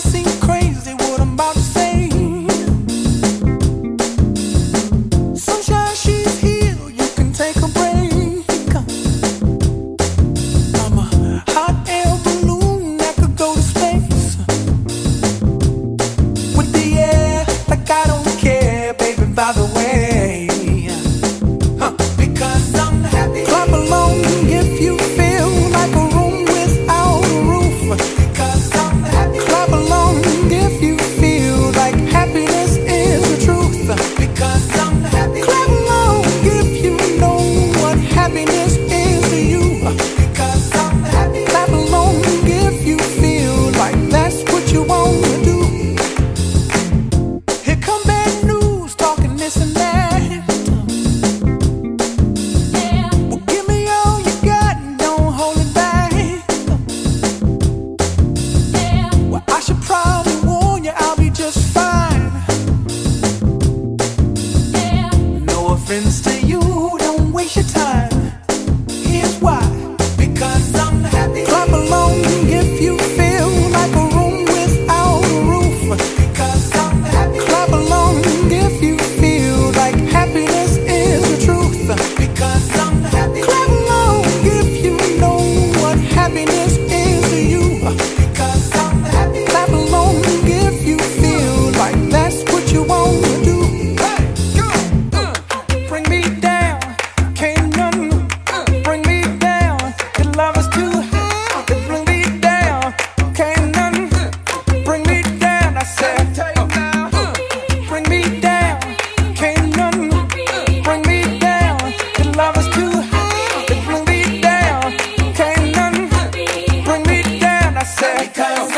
Because I'm 갈까요?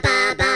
ba ba ba.